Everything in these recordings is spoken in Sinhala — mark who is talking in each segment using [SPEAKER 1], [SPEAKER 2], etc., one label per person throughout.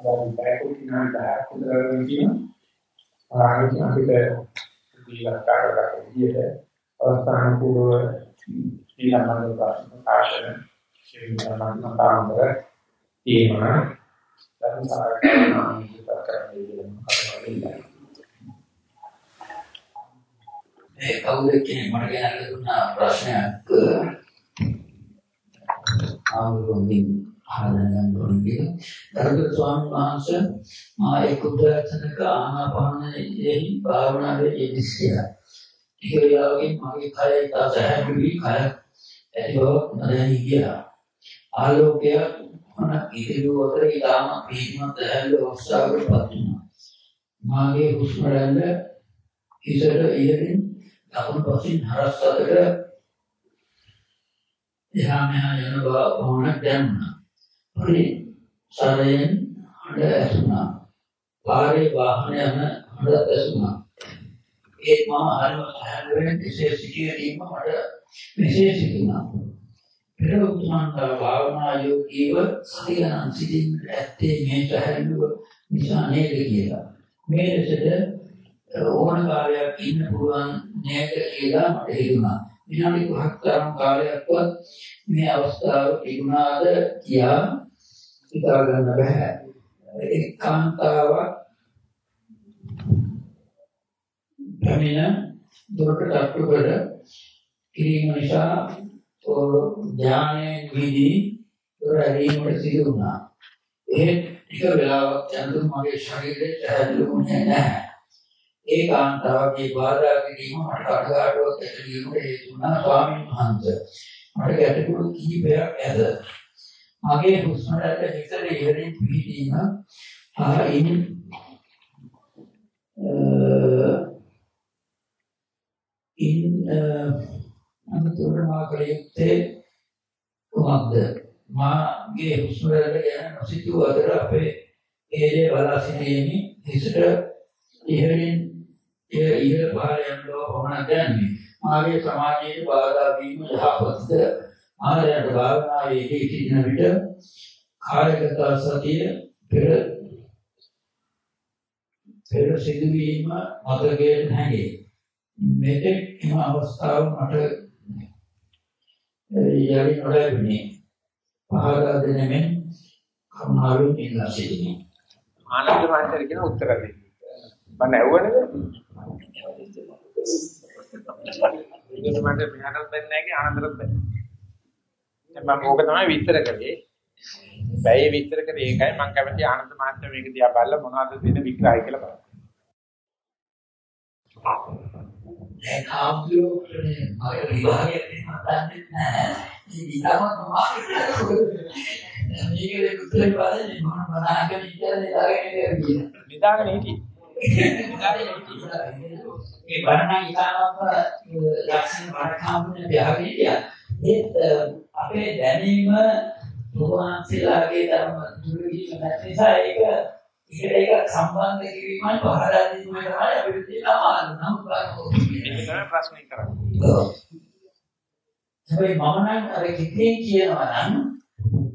[SPEAKER 1] අපි බයකොටි නම් දහයක් හොදගෙන කියනවා. ආයෙත් අපිට දීලක්කාර කරලා විදියට අවස්ථානුකූලව ඊළඟ ප්‍රශ්න ප්‍රකාශන ශීලමන් මතාමර තේමන ධර්ම සාකච්ඡා නිකුත් කරන්නේ කියලා
[SPEAKER 2] මේ කවුද කියන්නේ මට කියන්න දුන්නා ප්‍රශ්නයක් ආවුරුමින් අහලා ගන්න ඕනේ කියලා. ස්වාමීන් වහන්සේ මා එක් උදාහරණයක ආනාපානයේ භාවනාවේ යෙදිස් කියලා. ටික වෙලාවකින් මගේ කය ඉතා සැහැල්ලුයි කය ඇති බව නොදැනී ගියා. ආලෝකය මොන ඉදිරිය අතර ඊටම පිහිටමත් සැහැල්ලු අවස්ථාවකටපත් වුණා. මාගේ හුස්ම රැල්ල ඉසට ඉහළින් දකුණු පසින් හරස් අතර එහා මෙහා යන බව වහනක් දැනුණා. පරි සරයෙන් හඬ ඇසුණා. පාරේ වාහන යන හඬ ඇසුණා. ඒත් මම හරිම සහැල්ලුවෙන් එසේ සිටියදීම මට මෙසේ සිතුණා. පෙර උතුමන්ට භාවනා යෝගීව සතියනම් සිටින්නට ඇත්තේ මේ සහැල්ලුව නිසා නේද කියලා. මේ ලෙසට ඕන කාලයක් ඉන්න පුළුවන් නේද කියලා මට හිතුණා. විනාඩි 5ක් තරම් කාලයක්වත් මේ අවස්ථාව තිබුණාද කියා හිතා ගන්න බෑ. ඒකාන්තාවක් පැමිණ දොරට තට්ටු කර කිරීම නිසා ඥානයේ විදි දොර ඇරීමට සිදු වුණා. ඒ ටික වෙලාවක් යනතුරු මගේ ශරීරය සැහැල්ලුුනේ නැහැ. ඒ කාන්තාවගේ බාධා කිරීම මට අඩගාඩුවක් ඇතිවීමට හේතු වුණා ස්වාමීන් වහන්සේ. මට ගැටලු කිහිපයක් ඇත. මගේ හුස්ම රැල්ල හිතට ඉහළින් පිහිටීම හා ඉන් ඉන් අනුතර මාකල යුත්තේ කුමක්ද? මාගේ හුස්ම රැල්ල ගැන නොසිතූ අතර අපේ ඒලේ බලා සිටීමේ හිසට ඉහළින් ඉහළ පහළ යන බව පමණක් දැනන්නේ මාගේ සමාජයේ බාධා වීම යහපත්ද? ආරයට භාවනාවේදී සිටින විට කායගත සතිය පෙර පෙර සිදුවීම මතකයේ නැගේ මෙතෙක් එම අවස්ථාව මට යලි නොලැබුණේ පහදා දෙනෙමින් කරුණාවෙන් ඉල්ලා සිටිනේ
[SPEAKER 1] ආනන්ද මහත්තයා කියන උත්තර දෙන්න. මම ඇහුවනේද? ඉතින් මට මෙහාටත් බැන්නේ නැහැ කි ආනන්දරත් බැන්නේ. මම ඕක තමයි විස්තර කරේ. බැයි විස්තර කරේ ඒකයි මම කැමති ආනන්ද මහත්තයා මේක දිහා බලලා මොනවද දෙන විග්‍රහය කියලා බලන්න.
[SPEAKER 2] දැන් ආම්බුලෝනේ මගේ විභාගයේ මතන්නේ නැහැ. ඉතින් ඊටම මේකේ උත්තරේ බලන්නේ මොන බනහගෙන ඉන්නේ දාගෙන ඉන්නේ.
[SPEAKER 1] නිදාගෙන හිටියේ.
[SPEAKER 2] ඒ බණන ඉතාමත් ලක්ෂණ බණ කාමුනේ විහාරියා ඒත් අපේ දැනීම දුවාන්සලාගේ ධර්ම දුරගීම නැති නිසා ඒක ඒකට ඒක සම්බන්ධ කිරීමයි පහදා දීමයි තමයි අපිට තියෙන අමාරු නම්
[SPEAKER 1] ප්‍රශ්නේ කරන්නේ.
[SPEAKER 2] හැබැයි මම නම් අර කිතේ කියනවා නම්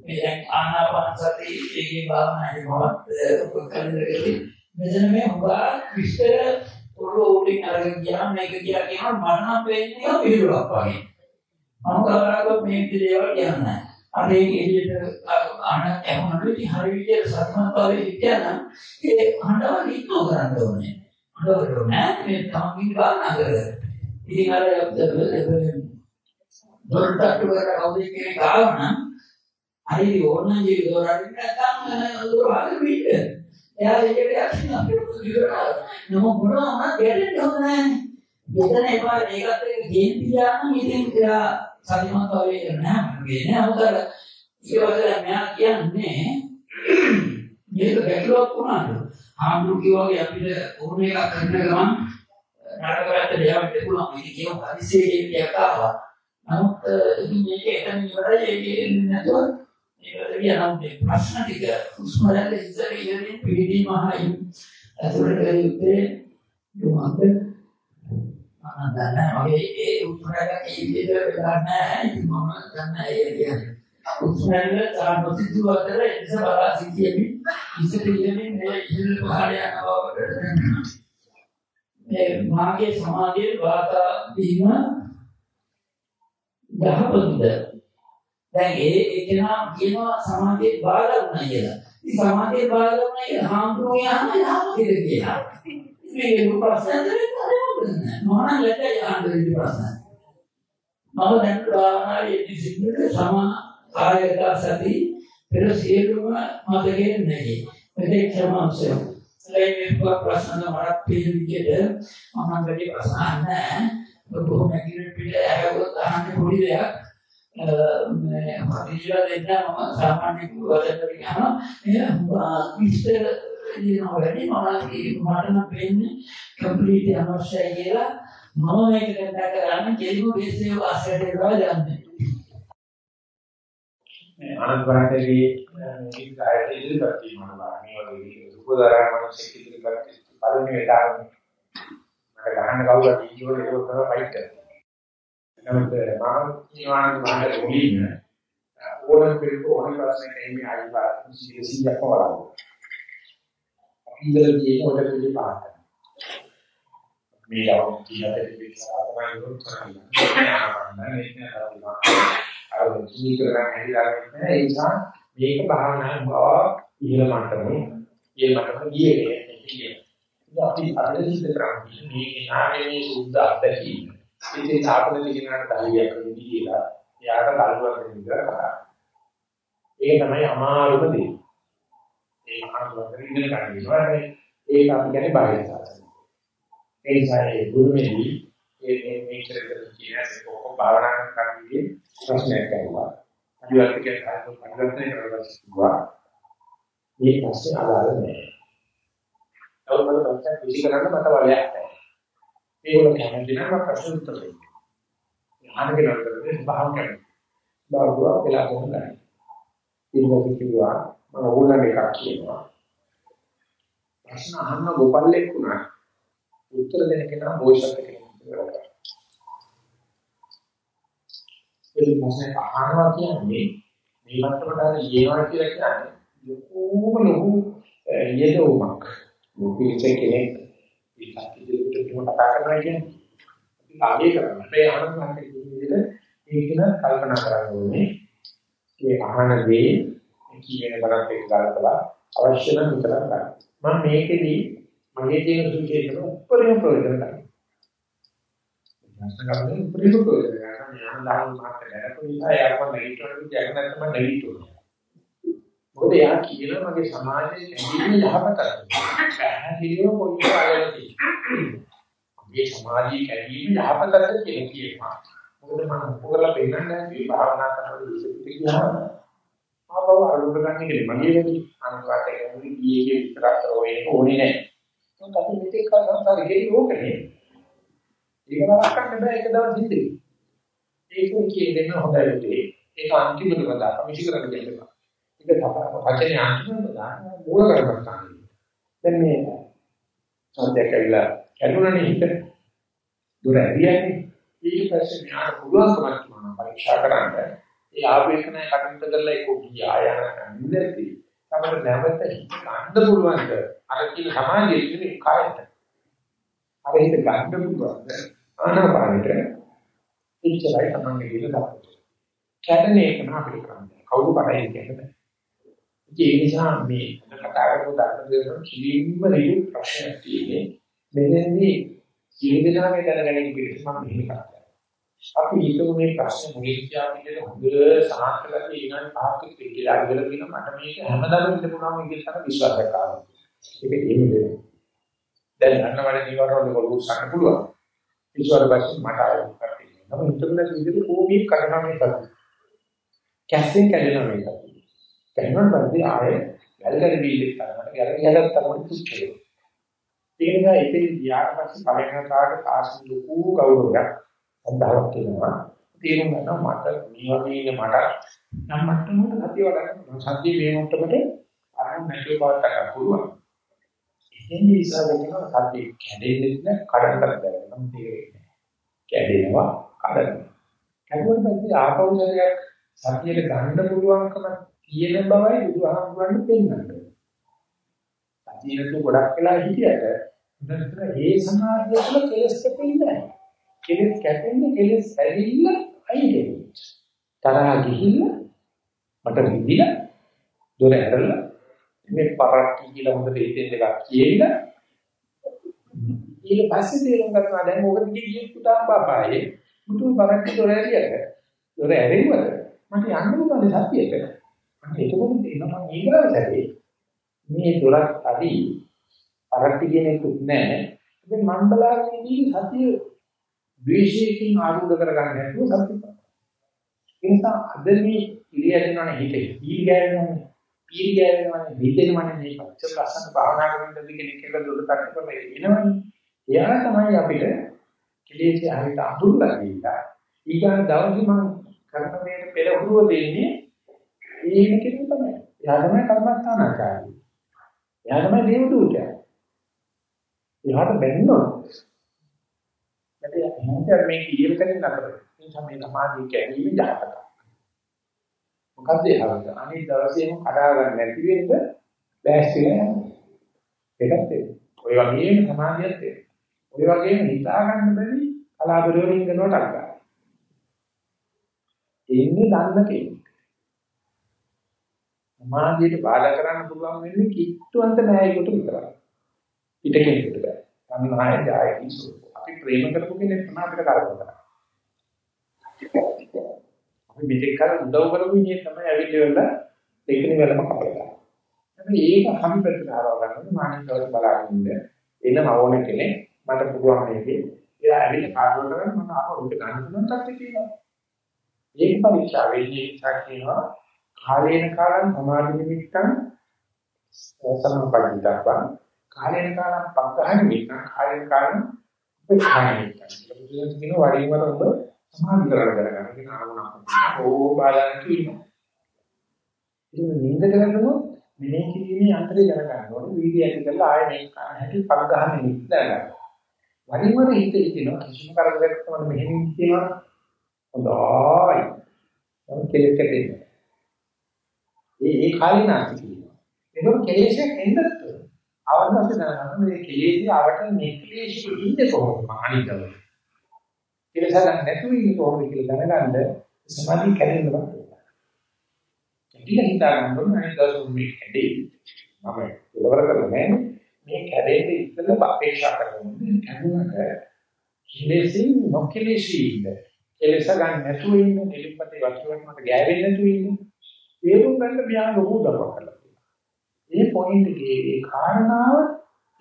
[SPEAKER 2] මේ දැන් ආනාපාන සති ඒකේ භාවනාවේ මොකක්ද කරන්නේ මෙතන මේ හොගා විස්තර පොළොව උඩින් අරගෙන ගියාම මේක කියලා කියනවා නම් වෙන්නේ පිළිවෙලක් වගේ. මම කවදාකවත් මේ දේවල් කියන්නේ අර ඒ එළියට අහන ඇහුනොත් ඉතින් හරි විදියට සත්‍යමත්වයේ හිටියනම් ඒ හඬව නිත්ව කරන්න ඕනේ. හඬවල නෑ මේ තමන්ගේ භාවනා කරලා. ඉතින් අර දොරටට වල කවුද කෙනෙක් ආවනම් හරි ඕනනම් ජීවිත දොරට නැත්නම් දොර වගේ පිට. එයා එළියට යන්න අපිට ඉවරයි. නම මොනවා ගැටෙන්න හොඳ නැහැ. මෙතන එපා මේකත් එක්ක ගේම් පියානම් ඉතින් එයා සතිමත් වෙන්නේ නැහැ. මේ නෑ මොකද ඊවල මෙයා කියන්නේ මේක ගැටලුවක් වුණාද? ආම්රු කිව්වාගේ අපිට ඕන එකක් කරන ගමන් නඩකරත් දෙයක් දෙකුණා මේක කියමු හදිසියේ කියන එකක් ආවා. නමුත් ඉතින් මේක එතන ඉවරයි ඒකේ නැතුව ඒකට කියනම් මේ ප්‍රශ්න ටික හුස්ම රැල්ල ඉස්සර ඉහළින් පිළිදීම හයින් ඇතුළට ගියේ දුමන්ද මම දන්නේ මගේ ඒ උත්තරයක් ඒ විදිහට වෙලා නැහැ ඉතින් මම දන්නේ ඒ කියන්නේ උත්තරවල තරම් ප්‍රසිද්ධ අතර ඉස්ස බලා සිටියෙමි ඉස්සර ඉන්නේ මේ ඉස්සර පහළ යනවා මේ මාගේ සමාධියේ වාතා වීම යහපත්ද දැන් ඒ එkeනා කියනවා සමාධියේ බාධා වුණා කියලා. ඉතින් සමාධියේ බාධා වුණා කියලා හාමුදුරුවෝ යහම යහපත්ද කියලා. මේ ප්‍රශ්න දෙන්නේ මොනවා නැත්නම් යහපත්ද ප්‍රශ්න. මම දැන් භාවනාවේ සිද්ධ සම කායක සති පෙර සියලුම මතකයේ නැහැ. මෙතේ ක්‍රමාංශය. ඒ මේ ප්‍රශ්න මරක් පිළ විදිහට මම අන්තිමට ප්‍රශ්න නැහැ. බොහොම ඇකියුරේට් පිට ඇහුවොත් අහන්න පොඩි දෙයක්. මේ ඉස්සර දෙන්න මම සාමාන්‍ය වදකට කියනවා එය විස්තර කියනවා වැඩි මම මට නම් වෙන්නේ කම්ප්ලීට් අවශ්‍යයි කියලා මම මේක කතා කරන්නේ කෙලිම බේස්ේ වාසයට ඒවා යන්නේ
[SPEAKER 1] මේ ආනන්ද බණ්ඩාරගේ මේක කායයට ඉදිරියට තියෙනවා මේ වගේ සුපදාරණ මනස ඉදිරියට පළවෙනි වෙලාවට මට ගහන්න කවුරුත් වීඩියෝ එක කරලා ෆයිට් කරනවා නමුත් මම ජීවන මාර්ගයේ මුලින්ම ඕනම කෙනෙකු ඕනම ප්‍රශ්නයක එන්නේ ආයිවා සිසියක් වරාව. අපි ඉඳලා තියෙන ඔය දෙවි පාට. මේ යවම් කියන්නේ විශ්වාසමයි වුත් කරන්නේ. අර ජී කරගෙන හැදිලා ඉන්නේ ඒ නිසා මේක භාවනාවේ බව ඉහළ මට්ටමේ ඉහළ මට්ටමේ ගියේ කියන්නේ. අපි අද සිද්ධ කරන්නේ මේ නාමයේ මේ සුද්ධ අත්දැකීම. ඉතින් තාපන ලියනකට තලියක් වෙන්නේ කියලා. එයාට කල්පනා කරන විදිහට කරා. ඒක තමයි අමාරුම දේ. ඒ අනුව ඉගෙන ගන්න වෙනවා. ඒක අපි කියන්නේ බාහිර සාසනය. ඒ නිසා ඒ ගුරුමෙලි ඒ මේ මේකකට කියන්නේ කොහොම භාවනා කරන්නේ ප්‍රශ්නයක් අහුවා. අනිවාර්යයෙන් කාර්ය පරිවර්තනය කරනවා. මේ ප්‍රශ්නේ අදාළ නැහැ. අවුරුදු පස්සක් විසි කරන්න මට බලයක් නැහැ. ඒගොල්ලෝ කැමති නම් ප්‍රශ්න උත්තර දෙන්න. අහන්න කියලා කරන්නේ භාව කරන්නේ. බාහුවා වෙලා කොහොමද? ඊළඟට කිව්වා මම ඕනම එකක් කියනවා. ප්‍රශ්න අහන්න ගොපල්ලෙක් වුණා. උත්තර දෙන කෙනා බෝසත් කෙනෙක් වෙනවා. ඒ ප්‍රශ්න අහනවා කියන්නේ මේ මට්ටමට අර ලියනවා කියලා කියන්නේ ලොකුම ලොකු යෙදවීමක්. ලොකු කෙනෙක් ඒකත් ඉදිරියට කතා කරනවා කියන්නේ අපි ආගේ කරනවා. ඒ ආනන්ද මහත්තයා කියන විදිහට ඒක න කල්පනා කරන්න ඕනේ. මේ අහන දේ කියන බලත් එක්ක ගලපලා අවශ්‍ය නම් විතර ගන්න. මම මේකෙදි මගේ තියෙන සුවිශේෂම උපරිම ප්‍රයෝජන ගන්නවා. ප්‍රශ්න ගන්න උපරිම ප්‍රයෝජන ගන්න. ඥාන දාන මාත්‍ර ගැන කොහොමද යාපන් නැගිටිනවා කියන්නේ නැත්නම් නැගිටිනවා. මොකද යා කියන මගේ සමාජයේ කැඳින්න යහපතක්. පැහැදිලිව පොඩි කාලයක් තියෙනවා. මේ සමාජයේ කැඳීම යහපතක් කියලා කියනවා. මොකද මම උපකරලා පෙන්නන්නේ නැහැ භාවනා කරනකොට විශේෂිත කියනවා. ආවව අරුබ ගන්න කෙනෙක් මගේ වැඩි අනුකාට කියන්නේ ගියේ විතරක් කරෝනේ ඕනේ නැහැ. මොකද අපි මෙතෙක් කතාව කරේ ඕකනේ. ඒක නරකන්න බෑ ඒක දවස් හිතේ. ඒක කියන්නේ හොඳයි විදිහේ. ඒක අන්තිමට වදා කමිටි කරන්න දෙන්නවා. ඒක තමයි වචනේ අන්තිමට දාන්න මූල කරගන්න. දැන් මේ සත්‍යයක් ඇවිල්ලා ඇතුළනේ හිත දුර ඇරියන්නේ ඊට පස්සේ ඥාන පුළුවන්කමක් තියෙනවා පරීක්ෂා කරන්න ඒ ආවේශනය කටයුතු කරලා ඒක ගියා යන නැති තමයි නැවත ගන්න පුළුවන්ද අර කියන සමාජයේ ඉන්නේ කායට අර හිත ගන්න පුළුවන්ද ආනාපානෙට ඉච්චලයි තමයි කියලා දාන්න කැඩෙන එක නම් අපිට කරන්නේ කවුරු කරන්නේ කියන්නේ ඒ නිසා මේ කතා කරපු ධර්ම දේශන කිලින්ම රියු ප්‍රශ්නයක් තියෙන්නේ මෙතෙන්දී ජීවිතනාගේ දැනගැනීම පිළිබඳව මම මෙහෙම කරා. අපි හිතමු මේ ප්‍රශ්න මුලින් කියා විදිහට හොඳ සාහිත්‍යයක් ඉගෙන පහක් කියලා ඉගෙන ගන්න මට මේක හැමදාම ඉන්න පුළුවන් කියලා තමයි විශ්වාසයක් ආවා. ඒක එහෙම දෙන්නේ. දැන් අන්නවල නිවරවල වල උත්සාහ පුළුවන්. විශ්වාස බැස්ස මට ආයෙත් කරන්නේ. නම ඉන්ටර්නෙට් විදිහට කොහොමද කරනවා මේ කරන්නේ. කැස්ටිං කැඩෙනවා මේක. කැඩෙනවා පස්සේ ආයෙ වැල්ගල බීලෙක් කරනකොට ගැරගෙන යනත් තමයි තුච්චේ. ඒ නිසා ඉතින් ගියාට පස්සේ පරිණතාවට ආසන ලොකු ගෞරවයක් අදහවක් තියෙනවා. තේරුම් ගන්නවා මට මේ වගේ ඉන්න මට නම් මට්ටමකට සතිය වඩන්න සතිය මේ මට්ටමට අරන් නැතිව පාත් ගන්න පුළුවන්. ඉතින් මේ ඉස්සරහට සතිය කැඩෙන්නේ නැහැ කඩන කරදරයක් නම් තේරෙන්නේ. කැඩෙනවා කඩනවා. කැඩුවට පස්සේ ආපෞෂධයක් සතියට ගන්න පුළුවන්කම තියෙන බවයි බුදුහාමුදුරන් පෙන්වන්නේ. සතියතු ගොඩක් වෙලා හිටියට උදේට ඒ සමාධිය තුළ කෙලස් කැපෙන්නේ නැහැ. කෙලස් කැපෙන්නේ කෙලස් ඇවිල්ලා අයින් තරහ ගිහිල්ලා මට විදිලා දොර ඇරලා මේ පරක්කි කියලා හොඳට හිතෙන් දෙකක් කියලා ඊට පස්සේ තේරුම් ගන්නවා දැන් මොකද කිව්වේ පුතා බාපායේ මුතු පරක්කි දොර ඇරියට. දොර ඇරෙන්නවද මට යන්න පුළුවන් සතියට මම එතකොට තේරෙනවා මම ඊගාව සැරේ මේ දොරක් අදි පරක්කි කියන එකක් නැහැ. ඉතින් මම බලාගෙන ඉන්නේ සතිය ද්වේෂයෙන් ආරූඪ කරගන්න නැතුව සතිය ඒ නිසා අද මේ ඉරියව්වනේ හිතේ. ඊ ගෑවෙනවනේ. පීරි ගෑවෙනවනේ. හිතෙනවනේ මේ පච්ච ලස්සන භාවනා කරනද කෙනෙක් කියලා දුර කටකම එනවනේ. එයා තමයි අපිට කෙලෙස් හරියට අඳුරලා දීලා ඊගා දවසේ මම කරන මේ පෙරහුරුව දෙන්නේ ඒන කෙනෙක් තමයි. එයා තමයි කර්මස්ථානාචාරී එයා තමයි දේවදූතයා. එයාට බැන්නොත් නැත්නම් මේ කීයර කෙනෙක් නතර ඒ තමයි සමාධිය කැඩීම ජාතක මොකද්ද ඒ හරද? අනිත් දවසේම කඩා ගන්න නැති වෙන්න බෑස්තිලා යනවා. ඒකත් ඒක. ඔය වගේම සමාධියත් ඒක. ඔය වගේම හිතා ගන්න බැරි කලාබරවලින් කරනවට අක්කා. එන්නේ දන්න කෙනෙක්. සමාධියට බාධා කරන්න පුළුවන් වෙන්නේ කිට්ටුවන්ත නෑයෙකුට විතරයි. පිට කෙනෙකුට බෑ. සම්මාය ජායකී සෝ. අපි ප්‍රේම කරපු කෙනෙක් තමයි අපිට කරදර කරන්නේ. අපි මෙතෙක් කල උදව් කරපු ඉන්නේ තමයි ඇවිල්ලා දෙකෙනි වෙලම කපලා. හැබැයි ඒක හැම පැත්තට හරව ගන්න මානසිකව බලාගෙන ඉන්න. එනම ඕන කෙනෙක් මට පුළුවන් මේකේ. එයා ඇවිල්ලා කාර්යය කරගෙන මම ආපහු උඩ ගන්න පුළුවන් තත්ත්වයක් තියෙනවා. ඒක පරීක්ෂා වෙන්නේ ඉස්සක්කේනවා කාලේන කාලං සමාධි නිමිත්තං සමපදිතබ්බං කාලේන කාලං පග්ගහ නිමිත්තං කාලේන කාලං උපේක්ෂා නිමිත්තං. ඒක කියන වරින් වර ඔබ සමාධි කරලා කරගන්න කියන අරමුණක් ඕ බාලන්න කියනවා. ඉතින් නින්ද කරනකොට මෙනේ කිරීමේ අන්තරය දැනගන්න ඕනේ. වීඩියෝ ඇති කරලා ආයෙ මේ කන හැටි පක් ගන්න නිත් දැනගන්න. වරින් වර හිත හිතෙනවා කිසිම කරදරයක් තමයි මෙහෙම කියනවා. හොඳයි. නම් කෙලෙස් කැටේ. ඒ ඒ කාලිනාති කියනවා. ඒක කෙලෙස්යක් එන්නත් අවශ්‍ය දැනගන්න මේ කෙලෙස් ආවට මේ කෙලෙස් ඉන්නේ කොහොමද? අනිතව. කෙලස ගන්න නැතුව ඉන්නේ කොහොමද කියලා දැනගන්න සමාධිය කැඩෙනවා. කැඩිලා හිතා ගන්න ඕනේ අනිත් දවස් මේ කැඩේ. මම ඉවර කරලා නැහැ. මේ කැඩෙන්නේ ඉස්සෙල්ලා අපේක්ෂා කරනවා. කැඩුනට කෙලෙසින් නොකෙලෙසින්ද කෙලස ගන්න නැතුව ඉන්න නිලිපතේ වස්තුවක් මත ගෑවෙන්නේ නැතුව ඉන්න. තේරුම් ගන්න බියා ලොකු දරවක් කරලා තියෙනවා. මේ පොයින්ට් එකේ ඒ කාරණාව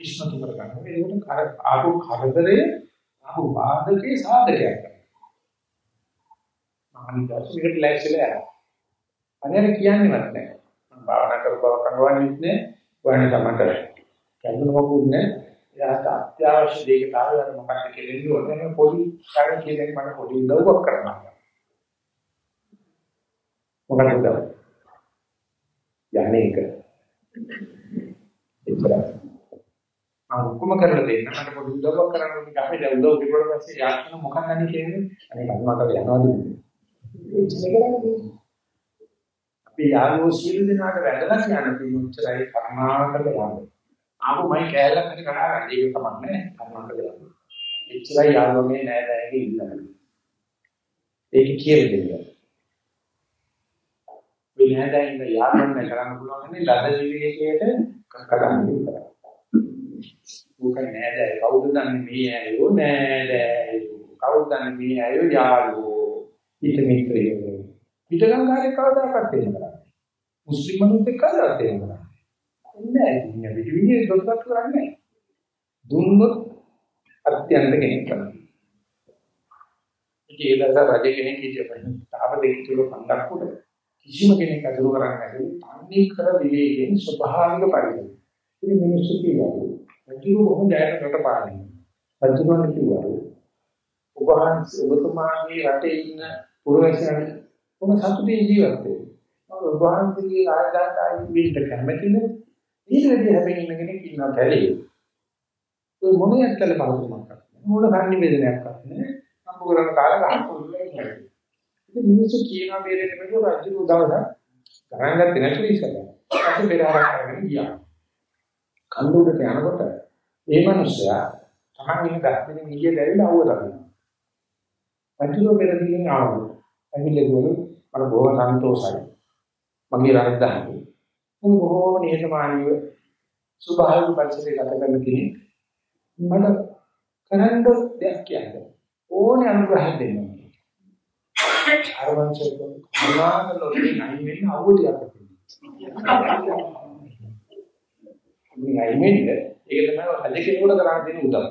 [SPEAKER 1] ඉස්මතු කර ගන්නවා. ඒකට කර ආපු කරදරේ ආපු වාදකේ සාධකයක් කරනවා. මම දර්ශනයකට ලැස්තිලා යනවා. අනේ කියන්නේවත් නැහැ. මම භාවනා කරපුවා කංගවන්නේත් නැහැ. වань තමයි කරන්නේ. කඳුනකුත් නැහැ. එයාට අත්‍යවශ්‍ය දෙයකට ආවම මොකක්ද කෙරෙන්න ඕනේ මේ පොඩි කාරණේ කියන එක මට පොඩි උදව්වක් කරනවා මොකටද යන්නේ ඒක එච්චරයි. මම ඔක්කොම කරලා දෙන්න. මට පොඩි උදව්වක් කරන්න ඕනේ. අපි දැන් උදව් කෙරුවට පස්සේ යාත්‍රා මොකක්ද අනේ කියන්නේ අනේ කර්මකට යනවාද? අපි යාළුවෝ සියලු දෙනාට වැඳලා කියන පිටුච්චරයි කර්මාකරලා යන්නේ ආපු මයි කෑල්ලක් හරි කඩා ගන්න. ඒක තමයි නෑ කර්මාකරලා යන්නේ එච්චරයි යාළුවෝ නෑ දැයගේ ඉන්නකම ඒක කියලා දෙන්න. මේ නෑ දැන් යාළුවෝ කරන්න පුළුවන් නේ ලද විවේකයට කඩන්න විතරයි. ඕක නෑදෑය. කවුද දන්නේ මේ ඇයෝ? නෑදෑය. කවුද දන්නේ මේ ඇයෝ? යාළුවෝ. හිත මිත්‍රයෝ. පිටගංගාරේ කවදාකවත් තේරෙන්නේ මුස්ලිම් මිනිස්සුෙක් කවදාවත් තේරෙන්නේ නෑ ඉන්නේ පිටිවිනේ දොස්තර කරන්නේ දුන්නොත් අත්‍යන්ත කෙනෙක් තමයි ඉතින් ඒ දවස් රජ කෙනෙක් හිටියපයින් තාම දෙක තුන පන්දක් උඩ කිසිම කෙනෙක් අතුරු කරන්නේ නැතුව තන්නේ කර විවේකයෙන් ස්වභාවික පරිදි ඉතින් මිනිස්සු කියනවා රජු බොහොම ජයකට පාන්නේ. රජුගන් කිව්වා ඔබ වහන්සේ ඔබතුමාගේ රටේ ඉන්න පුරවැසියන් කොහොම සතුටින් ජීවත් වෙන්නේ. ඔබ වහන්සේගේ රාජධානිය වෙන්න කැමතිද? ඊටදී හැබැයි ඉන්න කෙනෙක් ඉන්නවා කැලේ. ඔය මොනියක් කළ බලතුමක් කරන්නේ. මොන සංනිවේදනයක් කරන්නේ. අම්බු කරන කාලේ ගහන්න පුළුවන් ඉන්නේ. ඉතින් මිනිස්සු කියනවා බේරෙන්න බැරුව රජු උදවන ගණන් ගත්තේ නැතුව ඉස්සලා. අපි පෙරහරක් කරගෙන ගියා. කඳුඩට යනකොට ඒ මනුස්සයා තමන් ඉන්න ගස්පෙනින් ගියේ දැරිලා අවුව දකිනවා. අජුර පෙරදිලින් ආවලු. ඇවිල්ලා මට බොහොම සන්තෝෂයි. මගේ රාජධානිය. මම බොහොම නිහතමානීව සුභායු පරිසරයක ගත කරන කෙනෙක්. මට කරන්න දෙයක් කියන්නේ ඕනේ අනුග්‍රහ දෙන්න. අරවංශක අනාගතවලදී නැයි වෙන්න අවුටියක් අපිට. මේ අයිමෙන්න ඒක තමයි රජ කෙනෙකුට කරන්න දෙන උදව්.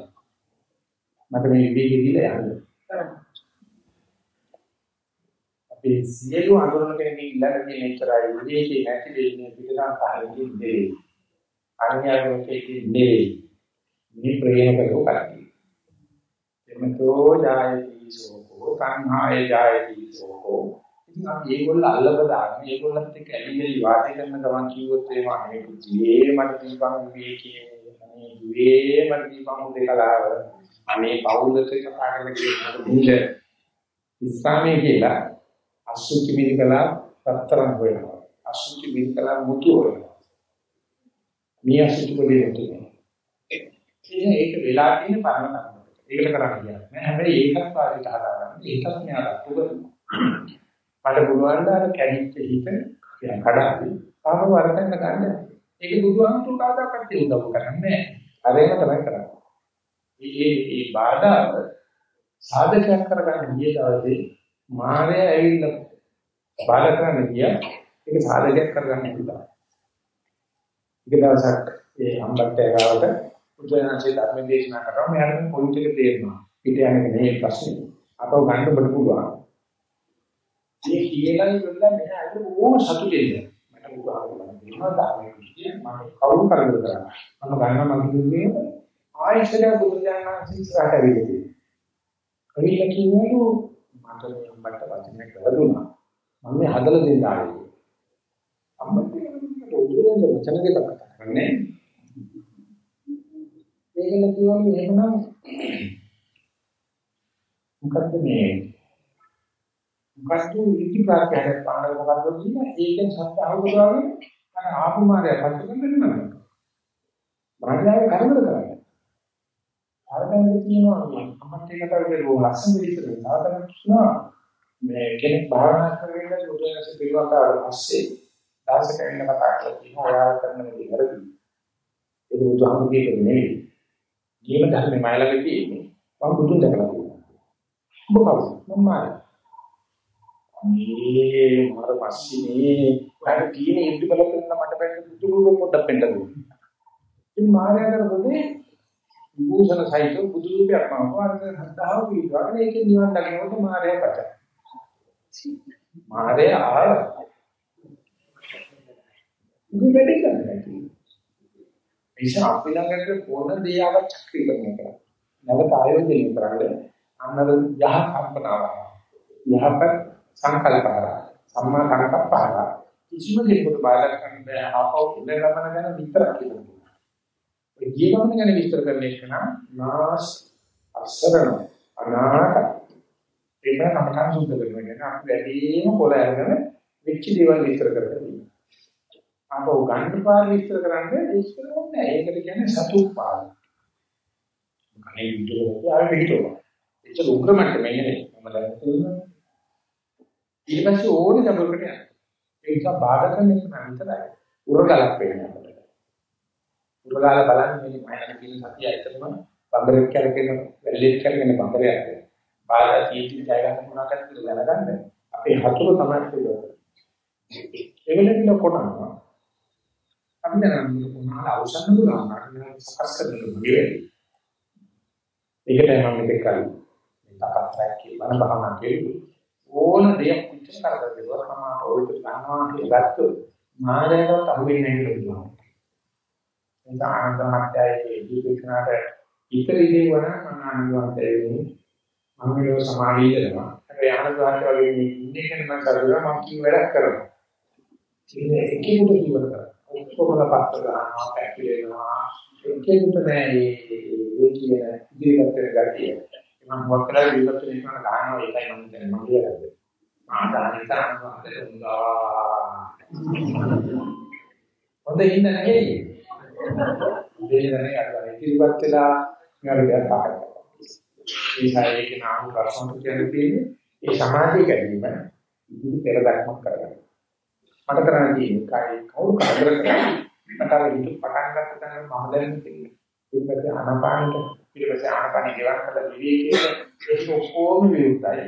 [SPEAKER 1] මට මේ විවේකී දීලා යන්න. අපි සියලු අඳුරන කෙනෙක් ඉල්ලන්න තියෙන ඉතරයි විවේකී නැති දෙන්නේ පිටසම් කාලෙකින් දෙයි. අන්‍යයන්කෙකින් නෙවෙයි. මේ ප්‍රේම කරෝ කරන්නේ. එමතෝ ජායති සෝකෝ සංහාය ජායති සෝකෝ. ඉතින් අපි ඒගොල්ල අල්ලව දාන්න ඒගොල්ලත් එක්ක ඇලිලි වාදේ කරන ගමන් කිව්වොත් එහෙම අනේ පුතියේ මට දීපන් විවේකී අනේ දුවේ මට දීපන් උදේ කලාව. අනේ පවුලට කතා කරන කෙනෙක් මුල ඉස්ලාමයේ කියලා අසුචි මිදිකලා රත්තරන් හොයනවා. අසුචි මිදිකලා මුතු හොයනවා. මේ අසුචි පොඩි මුතුනේ ඒක වෙලා තියෙන පරණ කර්මයකට ඒකට කරන්න කියන්නේ. නෑ හැබැයි ඒකත් වාදිත හදාගන්න ඒකත් මෙයාට පුදුම මට පුළුවන් ද අර කැඩිච්ච හිත කඩාවි තාම වරකට ගන්න ඒක බුදුහාමුදුරු කාදාකත් උදව් කරන්නේ නෑ අරේම තමයි කරන්නේ මේ මේ බාධා සාධකයක් කරගන්න ගිය දවසේ මායя ඇවිල්ලා බාධා කරන්න ගියා ඒක සාධකයක් කරගන්න පුළුවන්. එක දවසක් ඒ අම්බට්ටේගාවට බුදුරජාණන්සේ ධර්ම දේශනා කරා මෙයාට පොයින්ට් එක තේරෙනවා. පිට යන්නේ නේ ප්‍රශ්නේ. අපව ගන්න බඩ පුළුවන්. මේ කියලා ඉවරලා මෙයා අර ඕම සතුටෙන්ද. මට බුදුහාමුදුරුවෝ කියනවා ධර්මයේ විශ්ය මම කවුරු කරදර කරා. මම ගන්නවා මම කියන්නේ ආයශරය බුදුරජාණන් ඉස්සරහට ඇවිල්ලා. කවිල කියනලු මට මේ අම්මට වචනයක් වැරදුනා. මම මේ හදලා දෙන්න ආවේ. අම්මට උදේට වචන දෙකක් කතා කරන්නේ. ඒකල කියවලු එහෙමනම් මොකද්ද මේ මොකද්ද ඉති ප්‍රාත්‍යයක් පාඩක මොකද්ද කියන්නේ ඒකෙන් සත්‍ය අවබෝධවගෙන අර ආපු මාර්ගය පස්සේ කරන්නේ නෑ. මාර්ගය කරදර කරන්නේ. අරගෙන කියනවා මේ අම්මත් එක්ක කරගෙන ලස්සන විදිහට තවතම කියනවා මේ කෙනෙක් භාවනා කරගෙන බුදුරජාණන් පිළිවතාවට පස්සේ දාසක වෙන්න කතා කරලා කියනවා ඔයාලා කරන දේ වැරදි. ඒක බුදුහාමුදුරුවෝ කියන්නේ නෙවෙයි. ජීව ධර්මයේ මයිලක තියෙන්නේ මම බුදුන් දැකලා තියෙනවා. ඔබ කවුද මම මේ මර පස්සේ අර කියන ඉන්දු බල කරන මට බැලු පුදුරු පොඩක් පෙන්නන ඉතින් මාර්යා කරපොදී විභූෂණ සහිත බුදුරූපය අපාවාද හදාව වීවාගෙන ඒක නිවන් දකින්නකොට මාර්යා පතයි මාර්යා ආව ඉතින් වැඩි කරන්නේ නිසා අපි ළඟට කොන දියාවක් චක්‍රීකරණය කරා නැවත ආයෝජනය කරන්නේ. අන්නර යහ කල්පනාව. යහපත් සංකල්පහර. සම්මා සංකප්පහර. කිසිම කෙනෙකුට බාධා කරන්න බෑ. ආපහු ඉඳගමන ගැන විතරක් කියනවා. ජීවන ගැන විස්තර කරන එක නම් නාස් අසරණ අනාගත ඒක කමඨාන් සුද්ධ කරනවා කියන්නේ අපි වැඩිම කොළ අරගෙන වෙච්ච දේවල් විස්තර කරගන්නවා. අපෝ ගන්න පාර විස්තර කරන්නේ විස්තර ඕනේ. ඒකට කියන්නේ සතුප්පාද. අනේ විදිහට ආවෙ පිටුවා. ඒක උග්‍ර මට්ටමේ නෙමෙයි. මම දැන් කියනවා. ඊට පස්සේ ඕනේ දබරකට යනවා. ඒ නිසා බාධා කරන එක නම් විතරයි. උරගලක් වෙනවා. උරගාල බලන්නේ මේ මම කියන සතිය ඇත්තටම බම්බරෙක් කරගෙන වැල්ලෙක් කරගෙන බම්බරයක්. බාධා තීටි ජය ගන්න මොනවද කියලා දැනගන්න. අපේ හතුරු තමයි ඒක. ඒකෙන් කොටනවා. අපි නම් මොනවාද අවසන් දුන්නා නම් සකස් කරන්න බෑ. ඒකටයි මම මේක කරන්නේ. මේ තපත්‍රයක් කියන බහනා කියන්නේ ඕන දෙයක් පුච්ච කරලා දෙනවා. මම ඔය ගන්නවා කියලා ගත්තොත් මායයට අහුවෙන්නේ නැහැ කියලා. ඒක ආනන්ද මහත්තයාගේ දීපේකනට ඉතරි දේවන මම ආනන්දවන්තය වෙන්නේ මම මේක සමාධිය දෙනවා හැබැයි ආනන්ද මහත්තයා වගේ ඉන්නේ කෙනෙක් මම කරලා මම කී වැඩක් කරනවා ඉතින් එකෙකුට කිව්වද ඔක්කොම පස්ස ගන්නවා පැකිලෙනවා එකෙකුට නෑ මේ කියන ඉදිරියට වෙන ගැටිය මම මොකක් කරලා ඉදිරියට වෙන එක ගන්නවා ඒකයි මම දැන් මම කියන්නේ මා දාන තරම් හොඳ ඉන්න නැහැ උදේදනේ අර ඉතිරිපත් වෙලා මේවල පාඩම් කරනවා. ඒ සායේක නාම ප්‍රශ්න කියන්නේ ඒ සමාධිය ගැනීම ඉදිරි පෙරදක්මක් කරගන්න. මට කරන්න තියෙන්නේ කායි කවුරු කරදර කරන්නේ? මට අර හිත පටන් ගන්න තැන මම දැන් තියෙන්නේ. ඊට පස්සේ ආනපානට ඊට පස්සේ ආනපාන ගෙවන්න කළ විවේකයේ ඒක ඔක්කොම විරුද්ධයි.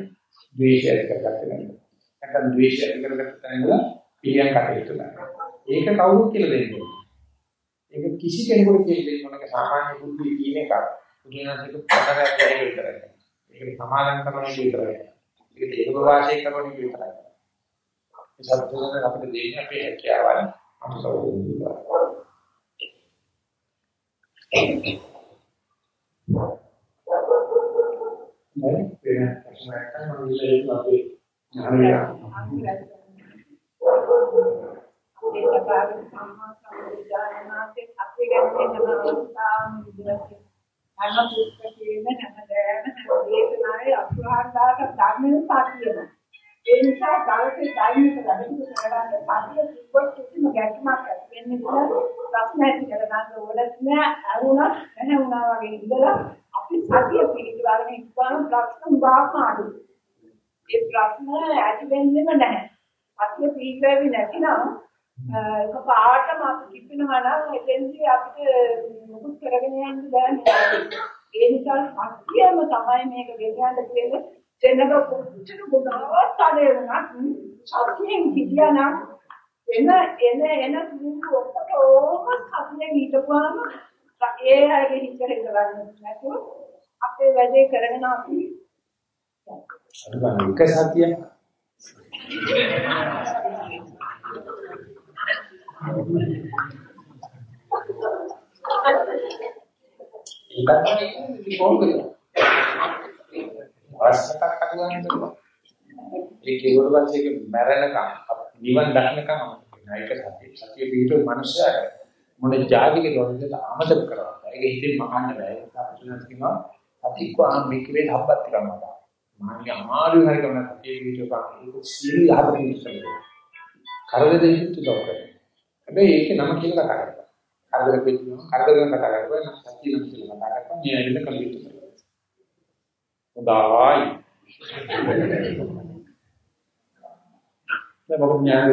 [SPEAKER 1] ද්වේෂය කරගත්තේ නැහැ. නැත්නම් ද්වේෂය කරගත්ත තැනල පිළියම් කටයුතු කරනවා. ඒක කවුරුත් කියලා දෙන්නේ. ඒක කිසි කෙනෙකුට කියලා දෙන්න ඕනක සාමාන්‍ය බුද්ධි කියන එක. බුදුනාසික පටලැවිලි විතරයි. ඒක සමාදන් කරන එක විතරයි. ඒක ඒක වාසිය කරන එක විතරයි. ඒ සත්‍යයෙන් අපිට දෙන්නේ අපේ හැකියාවල් අනුසවුවා. නෑ වෙන ප්‍රශ්නයක් නැහැ මම ඉල්ලේ අපේ ඥානය
[SPEAKER 3] ඒක කාගේ සම්මා සම්බුද්ධායනාසේ අපේ ගැන්නේ යන අවස්ථාවන් විදිහට අන්න පුස්තකයේම හැමදේම හැම දේශනාවේ අසුහාරදාක ධර්මයෙන් පාතියන ඒ නිසා කාලේ ධර්මයක ලැබෙන්න කරගන්න පාතිය කිව්වොත් කිසිම ගැටමක් ඇති වෙන්නේ නැහැ ප්‍රශ්න ඇති කරගන්න ඕනෙත් නෑ අරුණා නැහැ වුණා වගේ ඉඳලා අපි සතිය පිළිබඳව ඉස්සන ප්‍රශ්න උදාහරණ අඩු ඒ ප්‍රශ්න ඇති වෙන්නේම නැහැ සතිය පිළිබඳව නැතිනම් ඒක පාටම අපි කිපෙනවා නම් එතෙන්දී අපිට මුකුත් කරගෙන යන්න බෑ නේද? ඒ නිසා සත්‍යම තමයි මේක ගෙනියන්න තියෙන්නේ. දෙන්නක පුච්චන බුදාවත් අනේ වුණත් සත්‍යයෙන් හිටියානම් එන එන එන දුරු ඔක්කොම සත්‍යයෙන් හිටපුවාම ඒ අයගේ හිත හදගන්න නැතුව අපේ වැඩේ කරගෙන අපි
[SPEAKER 1] එක සතිය ඒකත් තමයි කොහොමද අවශ්‍යකම් අඩුවන්නේ ඒ කෙවර වශයෙන් මැරෙනකම් නිවන් දක්නකම් නායක සතිය. සතිය පිටු මනුෂ්‍යය මොන જાතික ලෝකෙට අමතක කරනවා ඒක හිතේ මහන්න බෑ. ඒක අපිට කියනවා අතික්වාම් මික්වේ ධම්පත් කරනවා මාගේ අමාරු හරි කරන සතිය පිටු පාන ඒක සීල යහපත් ඉස්සෙල්ලා කරදරේ හිතු දවකට හැබැයි ඒකේ නම කියලා කතා කරනවා. කරදර පිළිතුරු කරදර ගැන කතා කරනවා නම් සත්‍ය නම් කියලා කතා කරනවා. මේ ඇවිල්ලා කළ යුතුයි. හොඳයි. දැන් මොකද ඥානය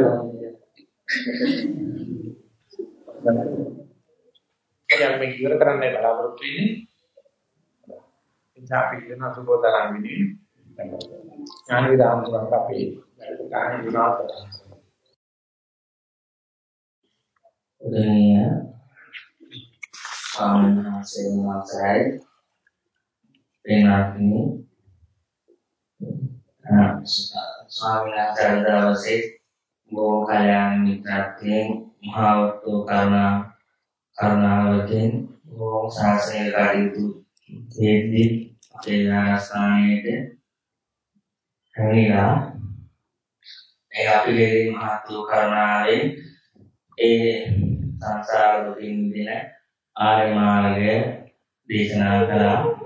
[SPEAKER 1] දැන් මේ ඉවර කරන්න බලාපොරොත්තු වෙන්නේ. එනිසා අපි කියන අසුබෝධාරම් විදිහට ඥාන විදාම් කරලා අපි කාණි විනාශ කරනවා.
[SPEAKER 4] උදේය ස්වාමීන් වහන්සේ මාසයි එනාත්නි ස්වාමීන් වහන්සේ දවසේ බොහෝ කල්‍යාණ මිත්‍රත්වයෙන් මහවතු කරුණා කරුණාවකින් බොහෝ ශාසනය කටයුතු දෙද්දී අපේ ආස්ථානයේද හැමිලා ඒ අපිගේ මහත්තු කරුණාවෙන් ඒ සංසාර දුකින් මිදෙන ආර්ය මාර්ගය දේශනා කළා.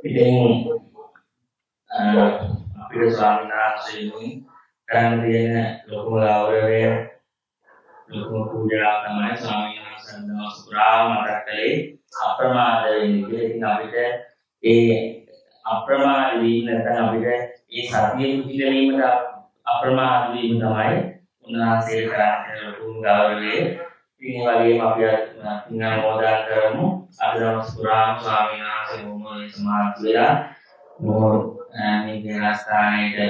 [SPEAKER 4] ඉතින් අපේ ස්වාමීන් වහන්සේගෙන් කරන් දෙන ලොකුම ගෞරවය ලොකුම පූජා තමයි ස්වාමීන් වහන්සේ දවස් පුරා මතක් කළේ අප්‍රමාද වෙන්න කියලා. ඉතින් අපිට ඒ අප්‍රමාද වීම නැත්නම් අපිට ඒ සතිය පිළිගැනීමට අප්‍රමාද වීම තමයි උන්වහන්සේ කරන්නේ ලොකු ගෞරවයේ ඉතින් වගේම අපි පින් අනුමෝදන් කරමු අද දවස් පුරාම ස්වාමීන් වහන්සේ මොහොතේ සමාධි වෙලා මොහොත මේ රස්තානයේ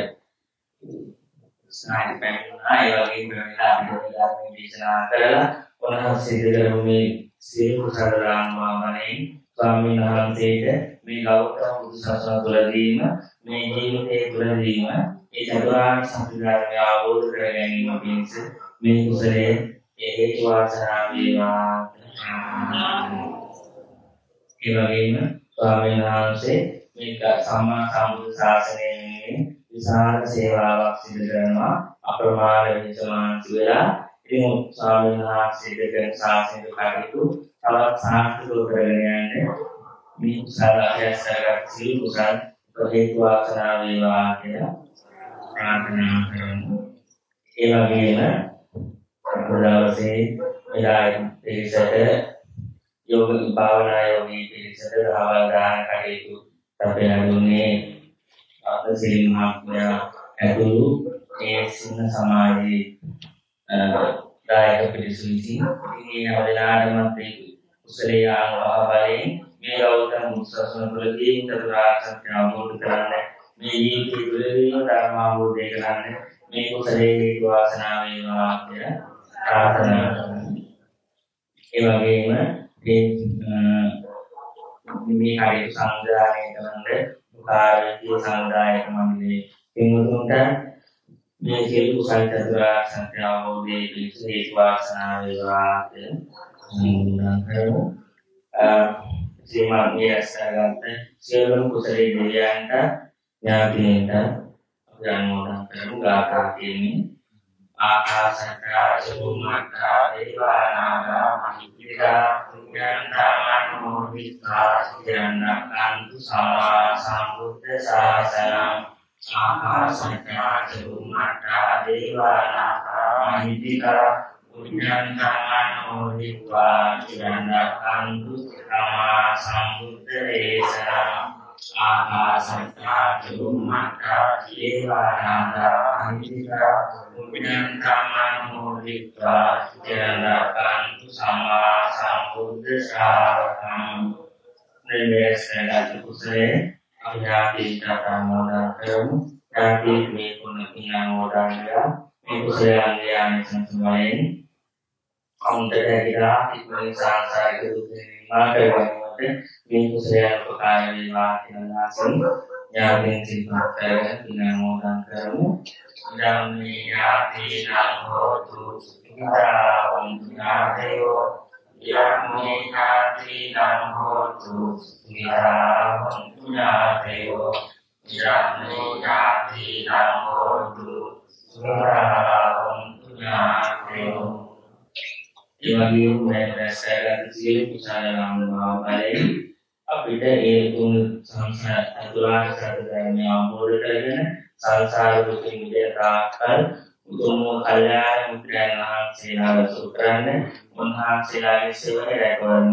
[SPEAKER 4] සායි පැමිණා ඒ වගේම වෙලා අපිට දේශනා කරලා උන්වහන්සේ දෙකරුමේ සියලු සතරාන්වාමනේ ස්වාමීන් වහන්සේට මේ ගෞතම බුදු සසුන තුළදීම මේ ජීවිතයේ තුළදීම ඒ චතුරාර්ය සත්‍ය ධර්මය අවබෝධ කර ගැනීම පිණිස මේ කුසලයේ හේතු වාසනා වේවා. ඒ වගේම ස්වාමීන් වහන්සේ මේක සම්මා සම්බුද්ධ ශාසනයේ විශාල සේවාවක් සිදු කරනවා අප්‍රමාණ විසමාන්ති වෙලා ඉතින් ස්වාමීන් වහන්සේ දෙකෙන් ශාසනික කටයුතු තවත් සාර්ථකව කරගෙන යන්නේ මේ කුසල අධ්‍යයනයක් සිල් කුසල් හේතු වාසනා වේවා කියලා ප්‍රාර්ථනා කරමු. ඒ වගේම දවසේ මෙලා පිළිසෙට යෝග භාවනා යෝගී පිළිසද දහවල් දාන කටයුතු අපේ හඳුන්නේ අපසිරින් මහත්මයා ඇතුළු ඒ සින්න සමාජයේ දායක පිරිසු විසින් මේ අවදානමත් ඒ කුසලයේ ආවහ බලයෙන් මේ ගෞතම මුසසන තුළදී චතුරාර්ය සත්‍ය අවබෝධ කරගන්න මේ ජීවිතය තුළදී ධර්ම අවබෝධය කරගන්න මේ කුසලයේ හේතු වාසනා වේවා කියලා ප්‍රාර්ථනා කරනවා. ඒ වගේම මේ මේ හරිය සංග්‍රහණය කරන්න කාර්යීය සංග්‍රහයක මණ්ඩලයේ පින්වතුන්ට මේ සියලු කුසල චතුරාර්ය සත්‍ය අවබෝධයේ පිණිස හේතු වාසනා වේවා කියලා කරමු. සීමා මේ අසගත සියලුම කුසලයේ දෙවියන්ට ඥාතියින්ට අපි අනුමෝදන් කරමු ගාථා කියන්නේ ආකාශත්තා සුමත්තා දේවානාගා මහිත්‍තිකා පුඤ්ඤන්තමනෝවිස්සා සියන්නකන්තු සම්මා සම්බුද්ධ ශාසනං ආකාශත්තා සුමත්තා දේවානාගා මහිත්‍තිකා පුඤ්ඤන්තමනෝවිස්සා සියන්නකන්තු සම්මා සම්බුද්ධ දේශනං ආකාශත්තා චුම්මත්තා ඉක්මනින් සංසාරික දුක නිවා කරගන්න මේ කුසලයන් උපකාර වේවා කියන ආසෙන් යාවෙන් සිල්පත් කරගෙන පිනමෝදන් කරමු ධම්මේ යාති නමෝතු සුඛිතාවං ඥාතයෝ යම්මේ යාති නමෝතු සුඛිතාවං ඥාතයෝ යම්මේ යාති නමෝතු සුඛිතාවං ඥාතයෝ ඒ වගේම මේ රැස්ගත් සියලු කුසල නාමවා බලයෙන් අපිට ඒ තුන් සංසාර අතුලාට සතරඥ අවබෝධ කරගෙන සංසාර දුකින් මිදෙතාකල් උතුම් කල්යාණ මුත්‍රාන් වහන්සේලා සුත්‍රාන්න උන්වහන්සේලාගේ සේවය රැකවන්න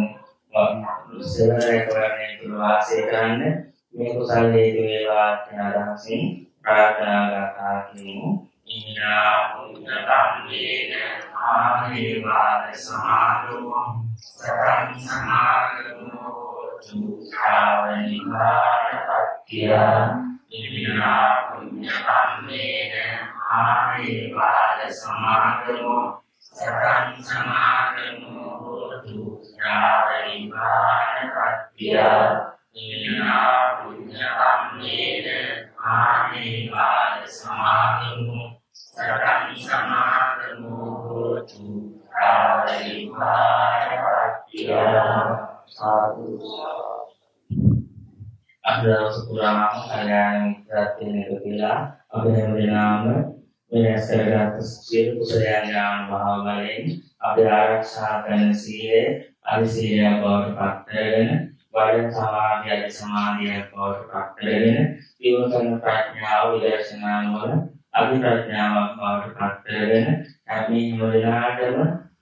[SPEAKER 4] සේවය රැකවන්නේ තුල වාසය කරන්න මේ කුසල හේතු වේවා කියන අදහසින් ප්‍රාර්ථනා ගතා කියමු. ඉන්නා පුඤ්ඤතම්මේන ආමේවාද සමාදෝ සතං සමාගමෝ තුඛාවනිවාරපත්‍ය ඉන්නා පුඤ්ඤතම්මේන ආමේවාද සමාගමෝ සතං සමාගමෝ තුඛාවනිවාරපත්‍ය ඉන්නා පුඤ්ඤතම්මේන ආමේවාද සමාගමෝ සතං සමාගමෝ හෝතු ආරිවාරපත්‍ය සාදු අදවස පුරාම කල්යාණ මිත්‍රත්වයෙන් එකතු වෙලා අපි හැම දිනම මේ ඇසරගත් සියලු කුසලයන් යාන භාවයෙන් අපි ආරක්ෂා කරන සීලය අරිසීලය බවට පත් කරගෙන වඩන සමාධිය අධි සමාධිය බවට පත් කරගෙන දියුණු කරන ප්‍රඥාව විදර්ශනා වල අභි ප්‍රඥාවක් බවට පත් කරගෙන අපි මොළලාටම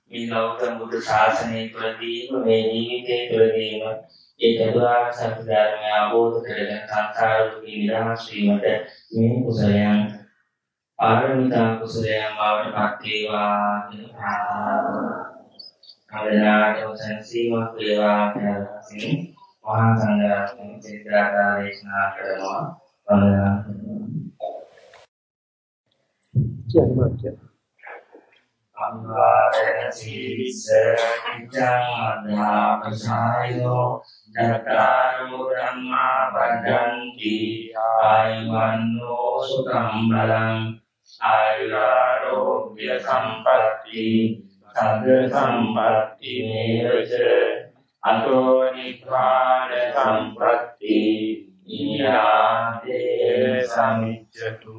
[SPEAKER 4] මේ ගෞතම බුදු ශාසනය තුළදීම මේ ජීවිතය තුළදීම ඒ චතුරාර්ය සත්‍ය ධර්මය අවබෝධ කරගෙන සංසාර දුකින් නිදහස් වීමට මේ කුසලයන් ආරමිතා කුසලයන් බවට පත් වේවා කියන ප්‍රාර්ථනාව. කවදාකම සංසීමක් වේවා කියලා සින් මහා සංඝරත්නය චේත්‍රාදා දේශනා කරනවා. වන්දනා කරනවා.
[SPEAKER 1] කියන්න කියන්න.
[SPEAKER 4] අංගාරණ සීස විචාරණා ප්‍රසායෝ දකාරෝ ධම්මා වදන්ති ආයමන්නෝ සුඛං බලං ආයුරාෝග්‍ය සම්පatti සග්ග සම්පatti නේවච අතෝ නිපාන සම්පatti ඉන්නාතේ සමිච්ඡතු